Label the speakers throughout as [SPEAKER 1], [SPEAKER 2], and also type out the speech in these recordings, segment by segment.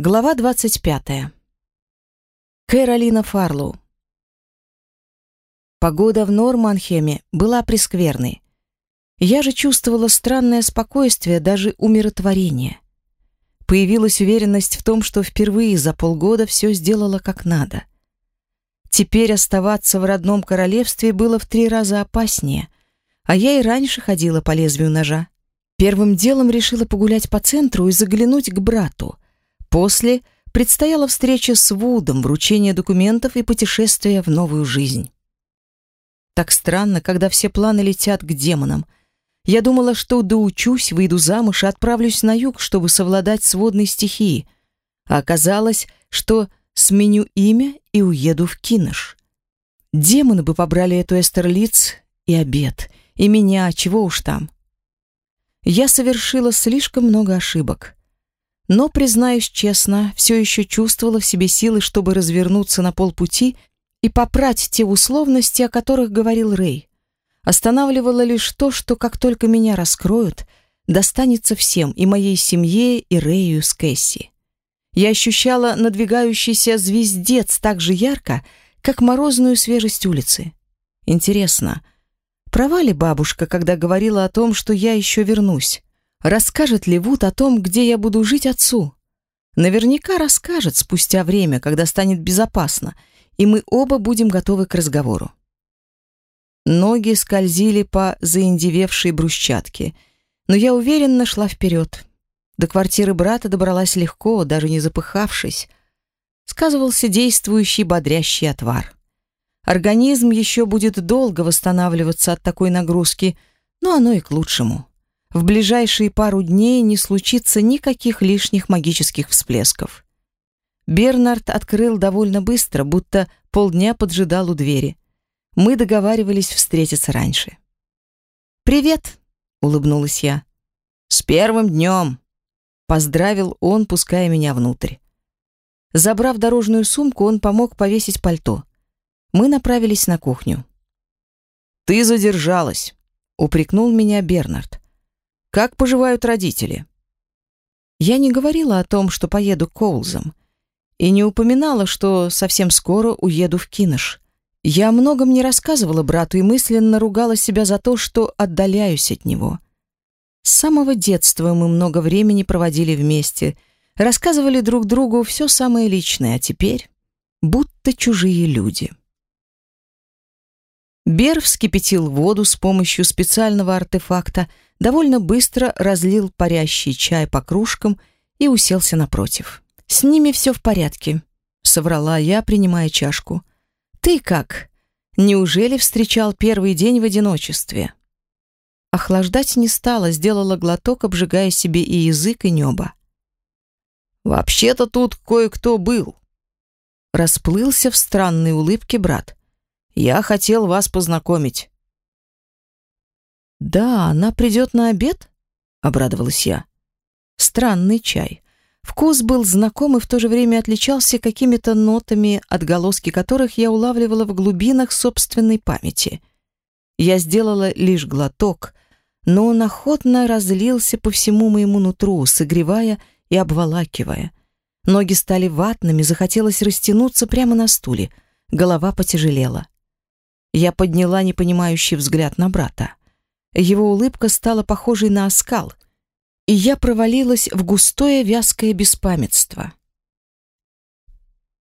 [SPEAKER 1] Глава 25. Кэролина Фарлоу. Погода в Норманхеме была прескверной. Я же чувствовала странное спокойствие, даже умиротворение. Появилась уверенность в том, что впервые за полгода все сделала как надо. Теперь оставаться в родном королевстве было в три раза опаснее, а я и раньше ходила по лезвию ножа. Первым делом решила погулять по центру и заглянуть к брату — После предстояла встреча с Вудом, вручение документов и путешествие в новую жизнь. Так странно, когда все планы летят к демонам. Я думала, что доучусь, выйду замуж и отправлюсь на юг, чтобы совладать с водной стихией. А оказалось, что сменю имя и уеду в Кинош. Демоны бы побрали эту Эстерлиц и обед, и меня, чего уж там. Я совершила слишком много ошибок. Но, признаюсь честно, все еще чувствовала в себе силы, чтобы развернуться на полпути и попрать те условности, о которых говорил Рэй. Останавливало лишь то, что как только меня раскроют, достанется всем, и моей семье, и Рэю с Кэсси. Я ощущала надвигающийся звездец так же ярко, как морозную свежесть улицы. Интересно, права ли бабушка, когда говорила о том, что я еще вернусь? Расскажет ли Вуд о том, где я буду жить отцу? Наверняка расскажет спустя время, когда станет безопасно, и мы оба будем готовы к разговору. Ноги скользили по заиндевевшей брусчатке, но я уверенно шла вперед. До квартиры брата добралась легко, даже не запыхавшись. Сказывался действующий бодрящий отвар. Организм еще будет долго восстанавливаться от такой нагрузки, но оно и к лучшему в ближайшие пару дней не случится никаких лишних магических всплесков. Бернард открыл довольно быстро, будто полдня поджидал у двери. Мы договаривались встретиться раньше. «Привет!» — улыбнулась я. «С первым днем!» — поздравил он, пуская меня внутрь. Забрав дорожную сумку, он помог повесить пальто. Мы направились на кухню. «Ты задержалась!» — упрекнул меня Бернард. Как поживают родители? Я не говорила о том, что поеду к Коулзам, и не упоминала, что совсем скоро уеду в Кинош. Я о многом не рассказывала брату и мысленно ругала себя за то, что отдаляюсь от него. С самого детства мы много времени проводили вместе, рассказывали друг другу все самое личное, а теперь будто чужие люди. Бер вскипятил воду с помощью специального артефакта, довольно быстро разлил парящий чай по кружкам и уселся напротив. «С ними все в порядке», — соврала я, принимая чашку. «Ты как? Неужели встречал первый день в одиночестве?» Охлаждать не стала, сделала глоток, обжигая себе и язык, и небо. «Вообще-то тут кое-кто был», — расплылся в странной улыбке брат. Я хотел вас познакомить». «Да, она придет на обед?» — обрадовалась я. Странный чай. Вкус был знаком и в то же время отличался какими-то нотами, отголоски которых я улавливала в глубинах собственной памяти. Я сделала лишь глоток, но он охотно разлился по всему моему нутру, согревая и обволакивая. Ноги стали ватными, захотелось растянуться прямо на стуле. Голова потяжелела. Я подняла непонимающий взгляд на брата. Его улыбка стала похожей на оскал, и я провалилась в густое вязкое беспамятство.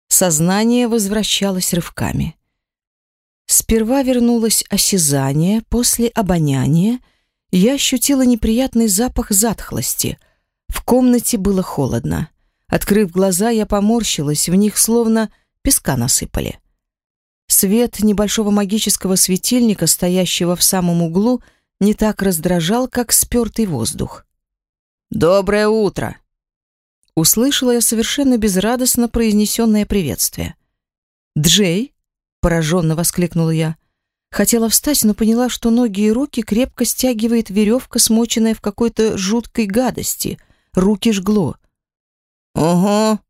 [SPEAKER 1] Сознание возвращалось рывками. Сперва вернулось осязание, после обоняния я ощутила неприятный запах затхлости. В комнате было холодно. Открыв глаза, я поморщилась, в них словно песка насыпали. Свет небольшого магического светильника, стоящего в самом углу, не так раздражал, как спертый воздух. «Доброе утро!» Услышала я совершенно безрадостно произнесенное приветствие. «Джей?» — пораженно воскликнула я. Хотела встать, но поняла, что ноги и руки крепко стягивает веревка, смоченная в какой-то жуткой гадости. Руки жгло. «Ого!»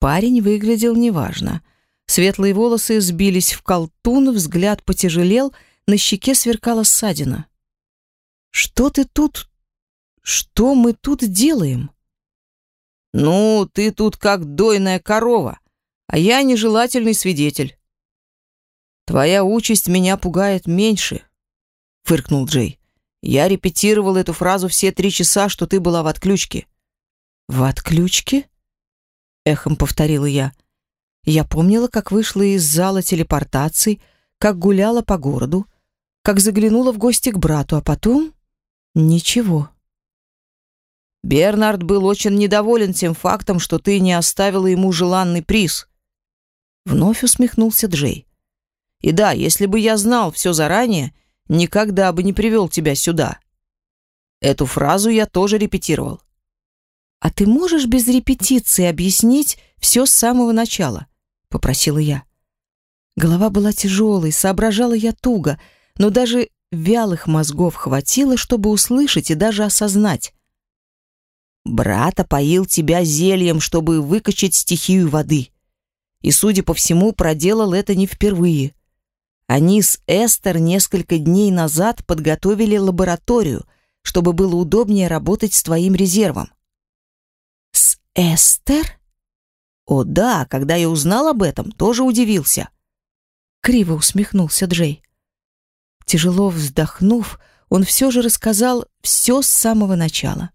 [SPEAKER 1] Парень выглядел неважно. Светлые волосы сбились в колтун, взгляд потяжелел, на щеке сверкала ссадина. «Что ты тут? Что мы тут делаем?»
[SPEAKER 2] «Ну, ты тут как дойная корова, а я нежелательный свидетель». «Твоя участь меня пугает меньше», — фыркнул Джей. «Я репетировал эту фразу все три часа, что ты была в отключке».
[SPEAKER 1] «В отключке?» — эхом повторила я. Я помнила, как вышла из зала телепортации, как гуляла по городу, как заглянула в гости к брату, а потом... Ничего.
[SPEAKER 2] Бернард был очень недоволен тем фактом, что ты не оставила ему желанный приз. Вновь усмехнулся Джей. И да, если бы я знал все заранее, никогда бы не привел тебя сюда. Эту фразу я тоже репетировал.
[SPEAKER 1] А ты можешь без репетиции объяснить все с самого начала? Попросила я. Голова была тяжелой, соображала я туго, но даже вялых мозгов хватило, чтобы услышать и даже осознать. Брат опоил тебя зельем, чтобы выкачать стихию воды. И, судя по всему, проделал это не впервые. Они с Эстер несколько дней назад подготовили лабораторию, чтобы было удобнее работать с твоим резервом.
[SPEAKER 2] С Эстер? О да, когда я узнал об этом, тоже удивился.
[SPEAKER 1] Криво усмехнулся Джей. Тяжело вздохнув, он все же рассказал все с самого начала.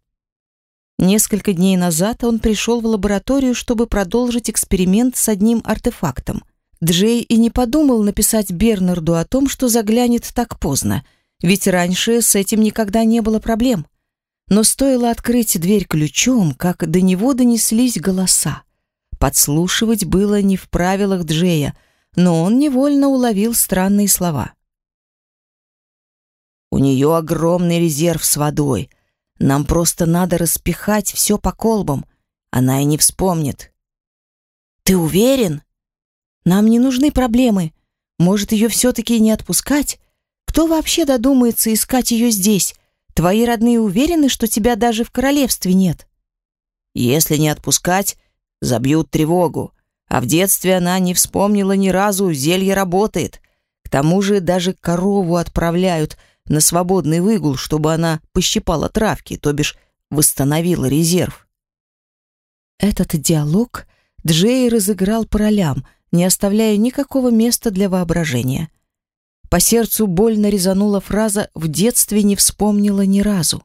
[SPEAKER 1] Несколько дней назад он пришел в лабораторию, чтобы продолжить эксперимент с одним артефактом. Джей и не подумал написать Бернарду о том, что заглянет так поздно, ведь раньше с этим никогда не было проблем. Но стоило открыть дверь ключом, как до него донеслись голоса. Подслушивать было не в правилах Джея, но он невольно уловил странные слова.
[SPEAKER 2] «У нее огромный резерв с водой», нам просто надо распихать все по колбам. Она и не вспомнит.
[SPEAKER 1] Ты уверен? Нам не нужны проблемы. Может, ее все-таки не отпускать? Кто вообще додумается искать ее здесь? Твои родные уверены, что тебя даже в королевстве нет?
[SPEAKER 2] Если не отпускать, забьют тревогу. А в детстве она не вспомнила ни разу, зелье работает. К тому же даже корову отправляют, на свободный выгул, чтобы она пощипала травки, то бишь восстановила резерв.
[SPEAKER 1] Этот диалог Джей разыграл по ролям, не оставляя никакого места для воображения. По сердцу больно резанула фраза «в детстве не вспомнила ни разу».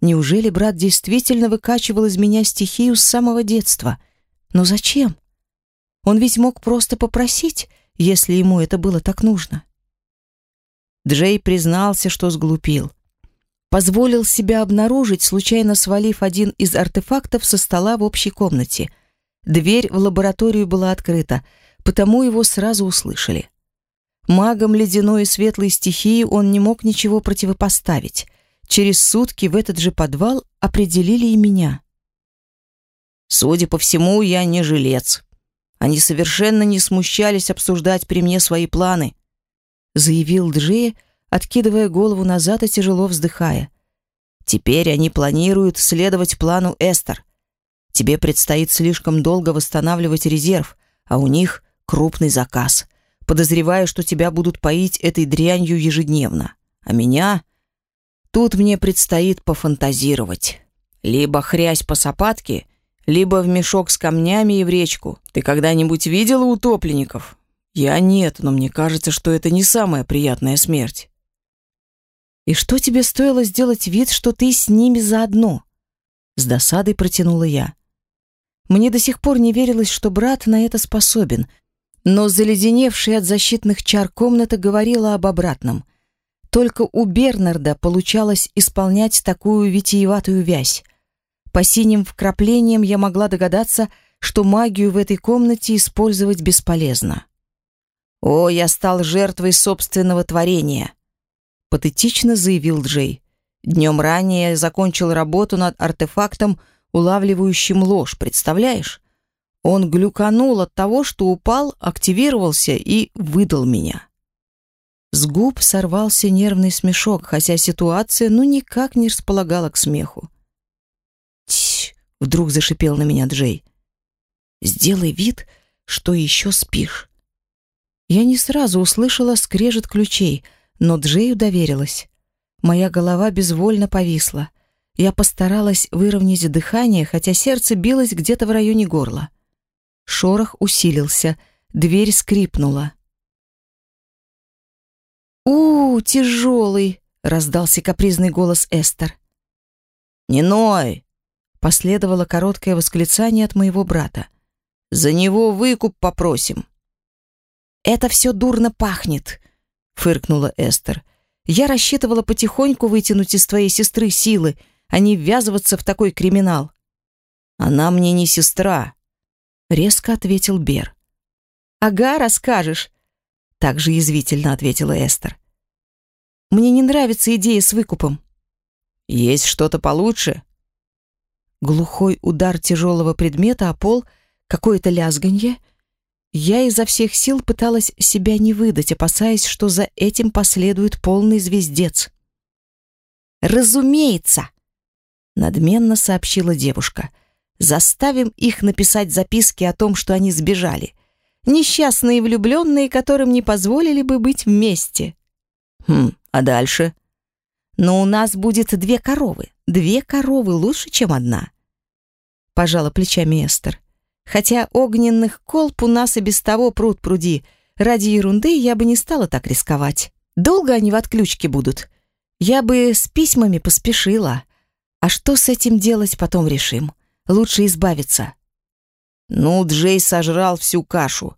[SPEAKER 1] Неужели брат действительно выкачивал из меня стихию с самого детства? Но зачем? Он ведь мог просто попросить, если ему это было так нужно. Джей признался, что сглупил. Позволил себя обнаружить, случайно свалив один из артефактов со стола в общей комнате. Дверь в лабораторию была открыта, потому его сразу услышали. Магом ледяной и светлой стихии он не мог ничего противопоставить. Через сутки в этот же подвал определили и меня.
[SPEAKER 2] Судя по всему, я не жилец. Они совершенно не смущались обсуждать при мне свои планы заявил Джея, откидывая голову назад и тяжело вздыхая. Теперь они планируют следовать плану Эстер. Тебе предстоит слишком долго восстанавливать резерв, а у них крупный заказ. Подозреваю, что тебя будут поить этой дрянью ежедневно. А меня тут мне предстоит пофантазировать. Либо хрясь по сапатке, либо в мешок с камнями и в речку. Ты когда-нибудь видела утопленников? Я нет, но мне кажется, что это не самая приятная смерть.
[SPEAKER 1] И что тебе стоило сделать вид, что ты с ними заодно? С досадой протянула я. Мне до сих пор не верилось, что брат на это способен, но заледеневшая от защитных чар комната говорила об обратном. Только у Бернарда получалось исполнять такую витиеватую вязь. По синим вкраплениям я могла догадаться, что магию в этой комнате использовать бесполезно.
[SPEAKER 2] «О, я стал жертвой собственного творения», — патетично заявил Джей. «Днем ранее закончил работу над артефактом, улавливающим ложь, представляешь? Он глюканул от того, что упал, активировался и выдал меня».
[SPEAKER 1] С губ сорвался нервный смешок, хотя ситуация ну никак не располагала к смеху.
[SPEAKER 2] «Тьф!» — вдруг зашипел на меня Джей.
[SPEAKER 1] «Сделай вид, что еще спишь». Я не сразу услышала скрежет ключей, но Джею доверилась. Моя голова безвольно повисла. Я постаралась выровнять дыхание, хотя сердце билось где-то в районе горла. Шорох усилился, дверь скрипнула. «У, тяжелый!» — раздался капризный голос Эстер.
[SPEAKER 2] «Не ной!»
[SPEAKER 1] — последовало короткое восклицание от моего брата.
[SPEAKER 2] «За него выкуп попросим».
[SPEAKER 1] «Это все дурно пахнет», — фыркнула Эстер. «Я рассчитывала потихоньку вытянуть из твоей сестры силы, а не ввязываться в такой криминал».
[SPEAKER 2] «Она мне не сестра», —
[SPEAKER 1] резко ответил Бер. «Ага, расскажешь», — также язвительно ответила Эстер. «Мне не нравится идея с выкупом».
[SPEAKER 2] «Есть что-то получше?»
[SPEAKER 1] Глухой удар тяжелого предмета о пол, какое-то лязганье — я изо всех сил пыталась себя не выдать, опасаясь, что за этим последует полный звездец. «Разумеется!» — надменно сообщила девушка. «Заставим их написать записки о том, что они сбежали. Несчастные влюбленные, которым не позволили бы быть вместе».
[SPEAKER 2] «Хм, а дальше?»
[SPEAKER 1] «Но у нас будет две коровы. Две коровы лучше, чем одна». Пожала плечами Эстер. Хотя огненных колб у нас и без того пруд пруди. Ради ерунды я бы не стала так рисковать. Долго они в отключке будут. Я бы с письмами поспешила. А что с этим делать, потом решим. Лучше избавиться.
[SPEAKER 2] Ну, Джей сожрал всю кашу.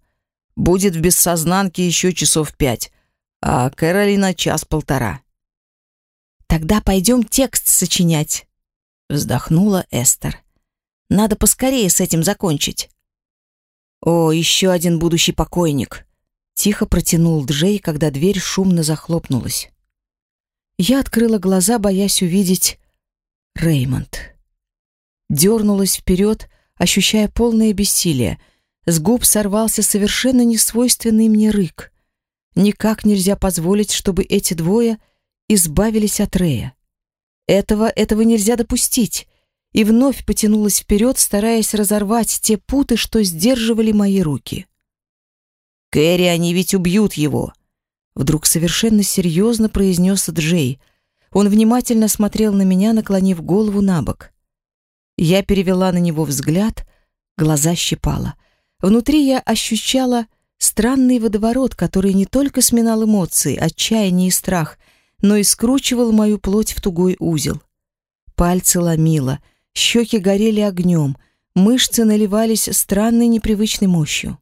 [SPEAKER 2] Будет в бессознанке еще часов пять, а Кэролина час-полтора.
[SPEAKER 1] Тогда пойдем текст сочинять. Вздохнула Эстер. Надо поскорее с этим закончить. О, еще один будущий покойник. Тихо протянул Джей, когда дверь шумно захлопнулась. Я открыла глаза, боясь увидеть Реймонд. Дернулась вперед, ощущая полное бессилие. С губ сорвался совершенно несвойственный мне рык. Никак нельзя позволить, чтобы эти двое избавились от Рея. Этого, этого нельзя допустить и вновь потянулась вперед, стараясь разорвать те путы, что сдерживали мои руки.
[SPEAKER 2] «Кэрри, они ведь убьют его!»
[SPEAKER 1] Вдруг совершенно серьезно произнес Джей. Он внимательно смотрел на меня, наклонив голову на бок. Я перевела на него взгляд, глаза щипала. Внутри я ощущала странный водоворот, который не только сминал эмоции, отчаяние и страх, но и скручивал мою плоть в тугой узел. Пальцы ломило — Щеки горели огнем, мышцы наливались странной непривычной мощью.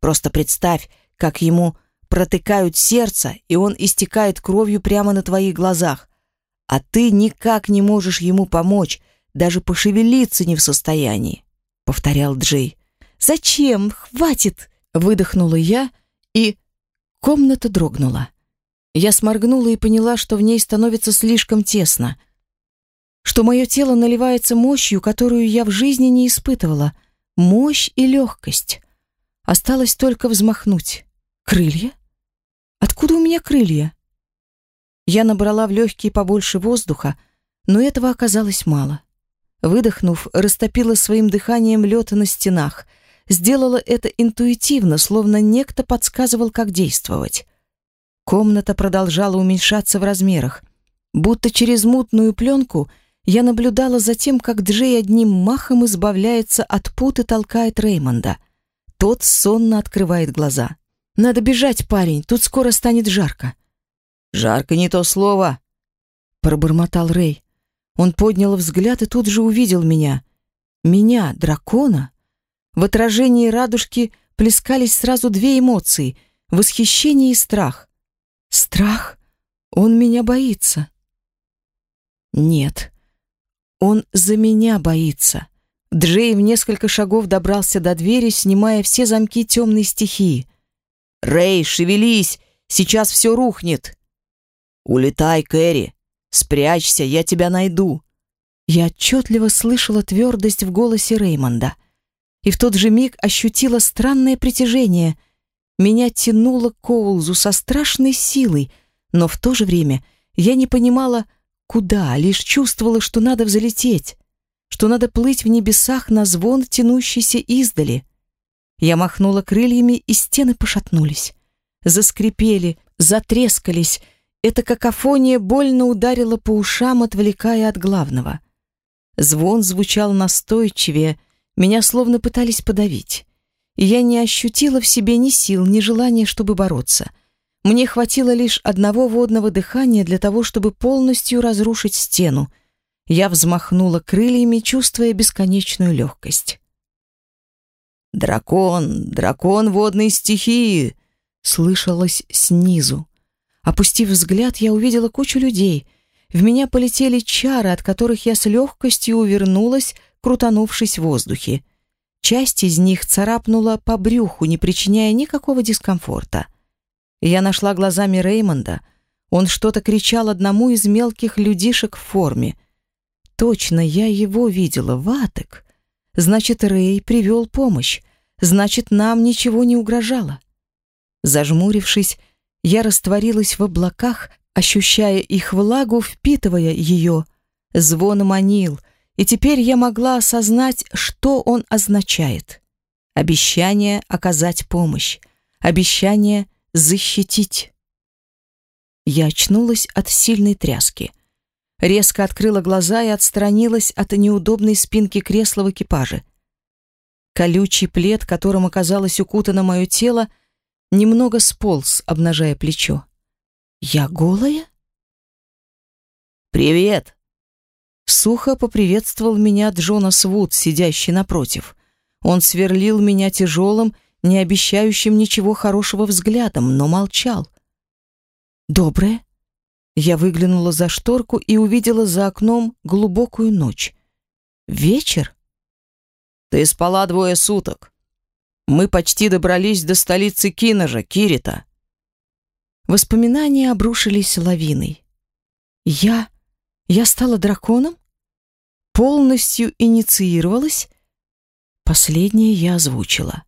[SPEAKER 2] Просто представь, как ему протыкают сердце, и он истекает кровью прямо на твоих глазах, а ты никак не можешь ему помочь, даже пошевелиться не в состоянии, — повторял Джей.
[SPEAKER 1] «Зачем? Хватит!» — выдохнула я, и комната дрогнула. Я сморгнула и поняла, что в ней становится слишком тесно — что мое тело наливается мощью, которую я в жизни не испытывала. Мощь и легкость. Осталось только взмахнуть. Крылья? Откуда у меня крылья? Я набрала в легкие побольше воздуха, но этого оказалось мало. Выдохнув, растопила своим дыханием лед на стенах. Сделала это интуитивно, словно некто подсказывал, как действовать. Комната продолжала уменьшаться в размерах. Будто через мутную пленку я наблюдала за тем, как Джей одним махом избавляется от пут и толкает Реймонда. Тот сонно открывает глаза. «Надо бежать, парень, тут скоро станет жарко».
[SPEAKER 2] «Жарко не то слово», —
[SPEAKER 1] пробормотал Рей. Он поднял взгляд и тут же увидел меня. Меня, дракона. В отражении радужки плескались сразу две эмоции — восхищение и страх. Страх? Он меня боится. Нет, он за меня боится. Джей в несколько шагов добрался до двери, снимая все замки темной стихии.
[SPEAKER 2] «Рэй, шевелись! Сейчас все рухнет!» «Улетай, Кэрри! Спрячься, я тебя найду!»
[SPEAKER 1] Я отчетливо слышала твердость в голосе Реймонда. И в тот же миг ощутила странное притяжение. Меня тянуло к Коулзу со страшной силой, но в то же время я не понимала, Куда? Лишь чувствовала, что надо взлететь, что надо плыть в небесах на звон, тянущийся издали. Я махнула крыльями, и стены пошатнулись. Заскрипели, затрескались, Эта какофония больно ударила по ушам, отвлекая от главного. Звон звучал настойчивее, меня словно пытались подавить. Я не ощутила в себе ни сил, ни желания, чтобы бороться. Мне хватило лишь одного водного дыхания для того, чтобы полностью разрушить стену. Я взмахнула крыльями, чувствуя бесконечную легкость.
[SPEAKER 2] «Дракон! Дракон водной стихии!» слышалось снизу.
[SPEAKER 1] Опустив взгляд, я увидела кучу людей. В меня полетели чары, от которых я с легкостью увернулась, крутанувшись в воздухе. Часть из них царапнула по брюху, не причиняя никакого дискомфорта. Я нашла глазами Реймонда. Он что-то кричал одному из мелких людишек в форме. Точно, я его видела, Ватек. Значит, Рей привел помощь. Значит, нам ничего не угрожало. Зажмурившись, я растворилась в облаках, ощущая их влагу, впитывая ее. Звон манил, и теперь я могла осознать, что он означает. Обещание оказать помощь, обещание защитить. Я очнулась от сильной тряски. Резко открыла глаза и отстранилась от неудобной спинки кресла в экипаже. Колючий плед, которым оказалось укутано мое тело, немного сполз, обнажая плечо. «Я голая?»
[SPEAKER 2] «Привет!»
[SPEAKER 1] Сухо поприветствовал меня Джонас Вуд, сидящий напротив. Он сверлил меня тяжелым, не обещающим ничего хорошего взглядом, но молчал. «Доброе?» Я выглянула за шторку и увидела за окном глубокую ночь. «Вечер?»
[SPEAKER 2] «Ты спала двое суток. Мы почти добрались до столицы Киножа, Кирита.
[SPEAKER 1] Воспоминания обрушились лавиной. Я... я стала драконом? Полностью инициировалась? Последнее я озвучила.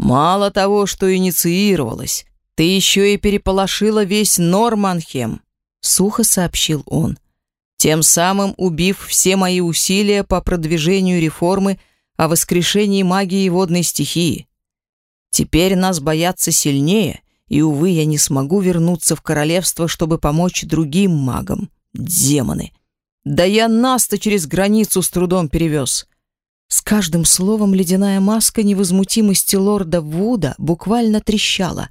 [SPEAKER 2] Мало того, что инициировалась, ты еще и переполошила весь Норманхем, сухо сообщил он, тем самым убив все мои усилия по продвижению реформы о воскрешении магии водной стихии. Теперь нас боятся сильнее, и, увы, я не смогу вернуться в королевство, чтобы помочь другим магам. Демоны! Да я нас-то через границу с трудом перевез.
[SPEAKER 1] С каждым словом ледяная маска невозмутимости лорда Вуда буквально трещала.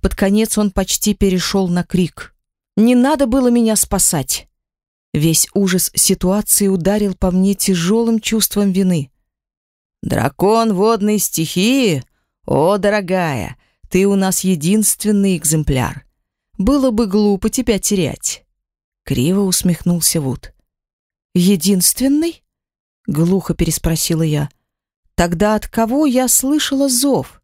[SPEAKER 1] Под конец он почти перешел на крик. «Не надо было меня спасать!» Весь ужас ситуации ударил по мне тяжелым чувством вины.
[SPEAKER 2] «Дракон водной стихии? О, дорогая, ты у нас единственный экземпляр. Было бы глупо тебя терять».
[SPEAKER 1] Криво усмехнулся Вуд. «Единственный?» — глухо переспросила я. «Тогда от кого я слышала зов?»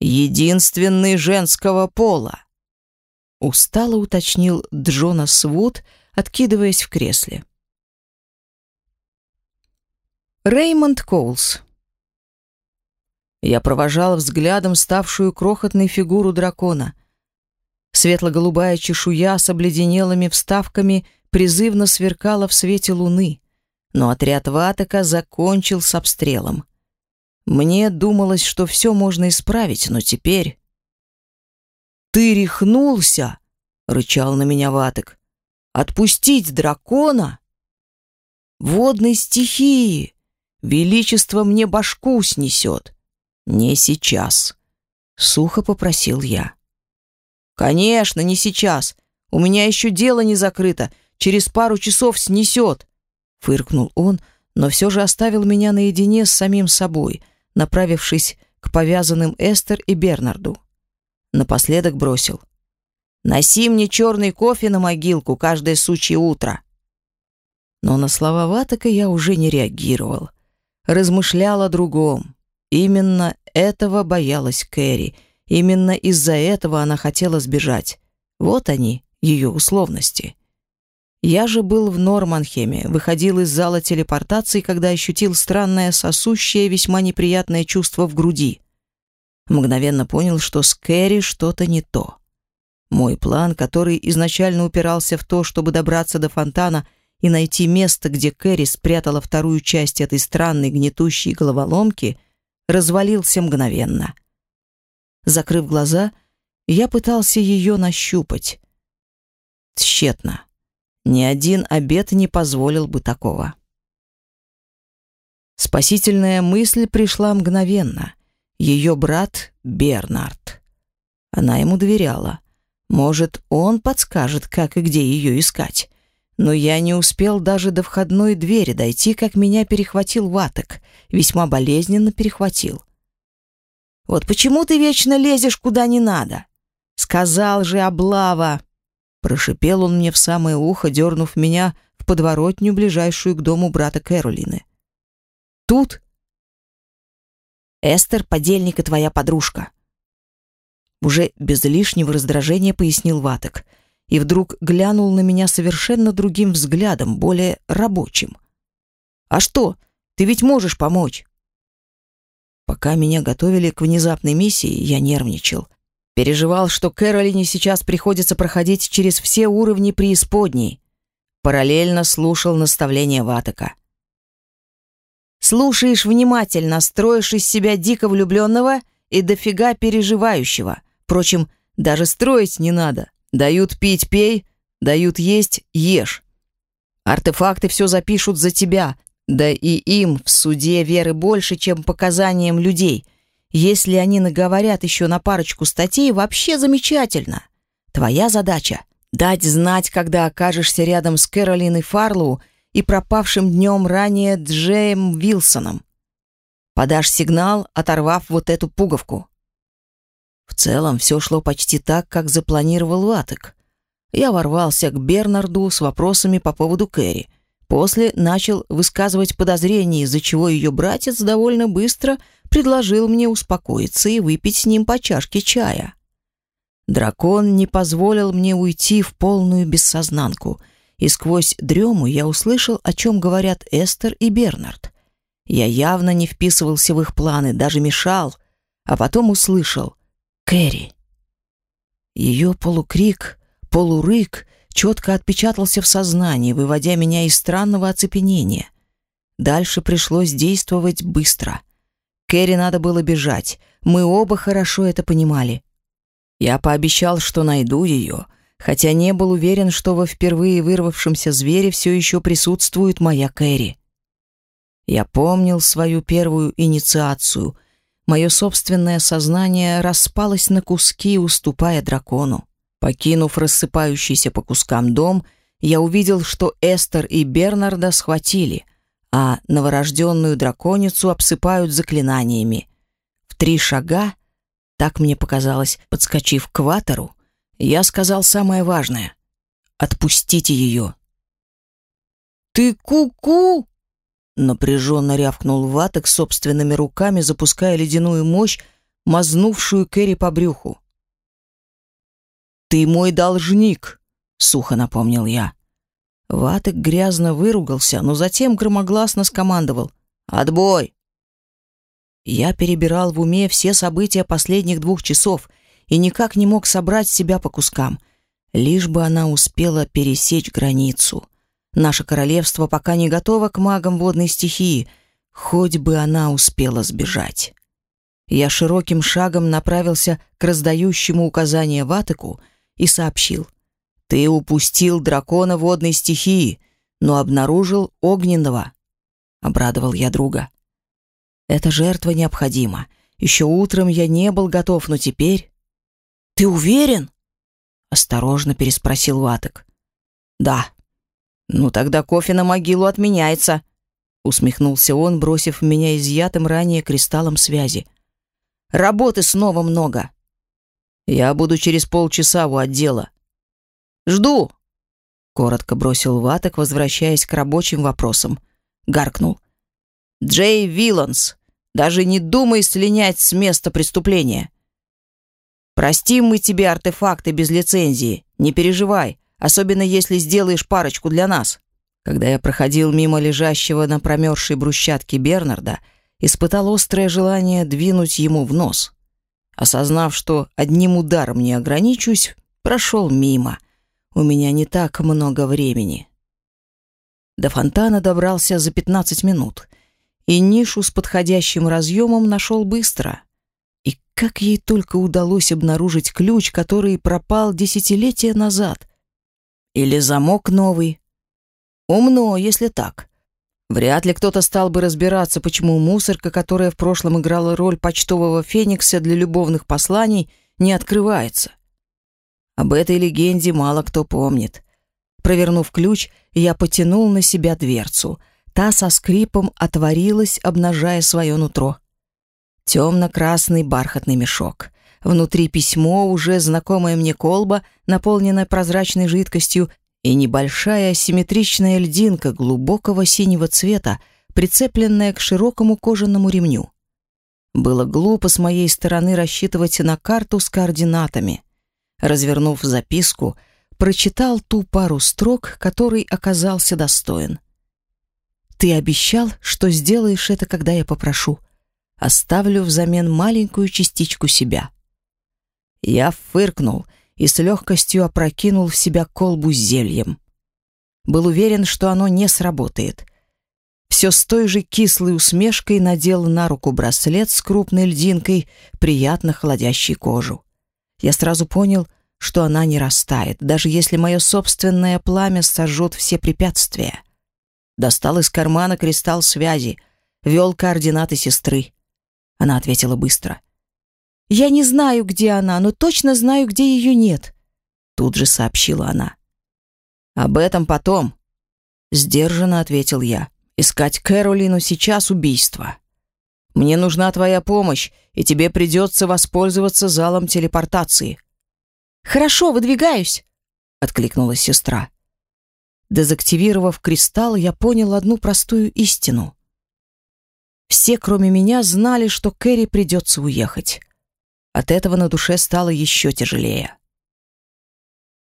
[SPEAKER 2] «Единственный женского пола», — устало уточнил Джонас Вуд, откидываясь в кресле.
[SPEAKER 1] Реймонд Коулс. Я провожал взглядом ставшую крохотной фигуру дракона. Светло-голубая чешуя с обледенелыми вставками призывно сверкала в свете луны, но отряд Ватака закончил с обстрелом. Мне думалось, что все можно исправить, но теперь...
[SPEAKER 2] «Ты рехнулся!» — рычал на меня Ватек. «Отпустить дракона?» «Водной стихии!» Величество мне башку снесет. Не сейчас. Сухо попросил я. Конечно, не сейчас. У меня еще дело не закрыто. Через пару часов снесет. Фыркнул он, но все же оставил меня наедине с самим собой, направившись к повязанным Эстер и Бернарду. Напоследок бросил. «Носи мне черный кофе на могилку каждое сучье утро». Но на слова Ватака я уже не реагировал размышлял о другом. Именно этого боялась Кэрри. Именно из-за этого она хотела сбежать. Вот они, ее условности. Я же был в Норманхеме, выходил из зала телепортации, когда ощутил странное сосущее, весьма неприятное чувство в груди. Мгновенно понял, что с Кэрри что-то не то. Мой план, который изначально упирался в то, чтобы добраться до фонтана и найти место, где Кэрри спрятала вторую часть этой странной гнетущей головоломки, развалился мгновенно. Закрыв глаза, я пытался ее нащупать. Тщетно. Ни один обед не позволил бы такого. Спасительная мысль пришла мгновенно. Ее брат Бернард. Она ему доверяла. Может, он подскажет, как и где ее искать. Но я не успел даже до входной двери дойти, как меня перехватил Ваток. Весьма болезненно перехватил. «Вот почему ты вечно лезешь куда не надо?» «Сказал же, облава!» Прошипел он мне в самое ухо, дернув меня в подворотню, ближайшую к дому брата Кэролины. «Тут?» «Эстер, подельник и твоя подружка», уже без лишнего раздражения пояснил Ваток и вдруг глянул на меня совершенно другим взглядом, более рабочим. «А что? Ты ведь можешь помочь?» Пока меня готовили к внезапной миссии, я нервничал. Переживал, что Кэролине сейчас приходится проходить через все уровни преисподней. Параллельно слушал наставления Ватака. «Слушаешь внимательно, строишь из себя дико влюбленного и дофига переживающего. Впрочем, даже строить не надо. Дают пить – пей, дают есть – ешь. Артефакты все запишут за тебя, да и им в суде веры больше, чем показаниям людей. Если они наговорят еще на парочку статей, вообще замечательно. Твоя задача – дать знать, когда окажешься рядом с Кэролиной Фарлоу и пропавшим днем ранее Джеем Вилсоном. Подашь сигнал, оторвав вот эту пуговку. В целом все шло почти так, как запланировал Ватек. Я ворвался к Бернарду с вопросами по поводу Кэрри. После начал высказывать подозрения, из-за чего ее братец довольно быстро предложил мне успокоиться и выпить с ним по чашке чая. Дракон не позволил мне уйти в полную бессознанку, и сквозь дрему я услышал, о чем говорят Эстер и Бернард. Я явно не вписывался в их планы, даже мешал, а потом услышал Кэрри. Ее полукрик, полурык четко отпечатался в сознании, выводя меня из странного оцепенения. Дальше пришлось действовать быстро. Кэрри надо было бежать. Мы оба хорошо это понимали. Я пообещал, что найду ее, хотя не был уверен, что во впервые вырвавшемся звере все еще присутствует моя Кэрри. Я помнил свою первую инициацию — Мое собственное сознание распалось на куски, уступая дракону. Покинув рассыпающийся по кускам дом, я увидел, что Эстер и Бернарда схватили, а новорожденную драконицу обсыпают заклинаниями. В три шага, так мне показалось, подскочив к ватору, я сказал самое важное — «Отпустите ее». «Ты ку-ку!» Напряженно рявкнул Ваток собственными руками, запуская ледяную мощь, мазнувшую Кэрри по брюху. «Ты мой должник», — сухо напомнил я. Ваток грязно выругался, но затем громогласно скомандовал. «Отбой!» Я перебирал в уме все события последних двух часов и никак не мог собрать себя по кускам, лишь бы она успела пересечь границу. Наше королевство пока не готово к магам водной стихии, хоть бы она успела сбежать. Я широким шагом направился к раздающему указания Ватыку и сообщил. «Ты упустил дракона водной стихии, но обнаружил огненного», — обрадовал я друга. «Эта жертва необходима. Еще утром я не был готов, но теперь...» «Ты уверен?» — осторожно переспросил Ватык. «Да», «Ну тогда кофе на могилу отменяется», — усмехнулся он, бросив в меня изъятым ранее кристаллом связи. «Работы снова много. Я буду через полчаса у отдела». «Жду», — коротко бросил Ваток, возвращаясь к рабочим вопросам. Гаркнул. «Джей Вилланс, даже не думай слинять с места преступления. Простим мы тебе артефакты без лицензии, не переживай» особенно если сделаешь парочку для нас. Когда я проходил мимо лежащего на промерзшей брусчатке Бернарда, испытал острое желание двинуть ему в нос. Осознав, что одним ударом не ограничусь, прошел мимо. У меня не так много времени. До фонтана добрался за 15 минут, и нишу с подходящим разъемом нашел быстро. И как ей только удалось обнаружить ключ, который пропал десятилетия назад — Или замок новый. Умно, если так. Вряд ли кто-то стал бы разбираться, почему мусорка, которая в прошлом играла роль почтового феникса для любовных посланий, не открывается. Об этой легенде мало кто помнит. Провернув ключ, я потянул на себя дверцу. Та со скрипом отворилась, обнажая свое нутро. Темно-красный бархатный мешок. Внутри письмо, уже знакомая мне колба, наполненная прозрачной жидкостью, и небольшая асимметричная льдинка глубокого синего цвета, прицепленная к широкому кожаному ремню. Было глупо с моей стороны рассчитывать на карту с координатами. Развернув записку, прочитал ту пару строк, который оказался достоин. «Ты обещал, что сделаешь это, когда я попрошу. Оставлю взамен маленькую частичку себя». Я фыркнул и с легкостью опрокинул в себя колбу с зельем. Был уверен, что оно не сработает. Все с той же кислой усмешкой надел на руку браслет с крупной льдинкой, приятно холодящей кожу. Я сразу понял, что она не растает, даже если мое собственное пламя сожжет все препятствия. Достал из кармана кристалл связи, вел координаты сестры. Она ответила быстро. «Я не знаю, где она, но точно знаю, где ее нет», тут же сообщила она. «Об этом потом», — сдержанно ответил я. «Искать Кэролину сейчас убийство. Мне нужна твоя помощь, и тебе придется воспользоваться залом телепортации».
[SPEAKER 1] «Хорошо, выдвигаюсь», — откликнулась сестра. Дезактивировав кристалл, я понял одну простую истину. Все, кроме меня, знали, что Кэрри придется уехать. От этого на душе стало еще тяжелее.